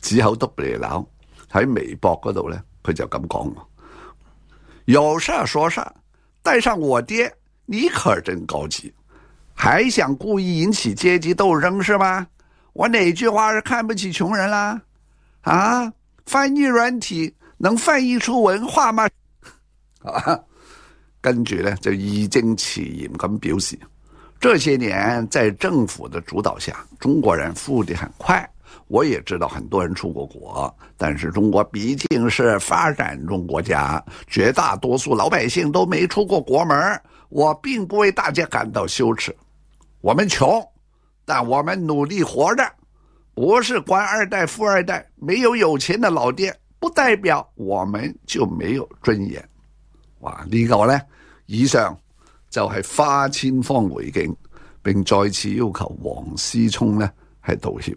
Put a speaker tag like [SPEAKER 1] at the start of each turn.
[SPEAKER 1] 只
[SPEAKER 2] 口都俾你闹喺微博嗰度咧，佢就咁讲：，有事说事，带上我爹，你可真高级，还想故意引起阶级斗争是吗？我哪句话是看不起穷人啦？啊？翻译软体能翻译出文化吗？啊？跟住咧就义正辞严咁表示：，这些年在政府的主导下，中国人富得很快。我也知道很多人出过国，但是中国毕竟是发展中国家，绝大多数老百姓都没出过国门。我并不为大家感到羞耻，我们穷，但我们努力活着。不是官二代、富二代，没有有钱的老爹，不代表我们就没有尊严。哇，呢个呢，以上就系花千芳回敬，并再次要求黄思聪呢
[SPEAKER 3] 系道
[SPEAKER 4] 歉。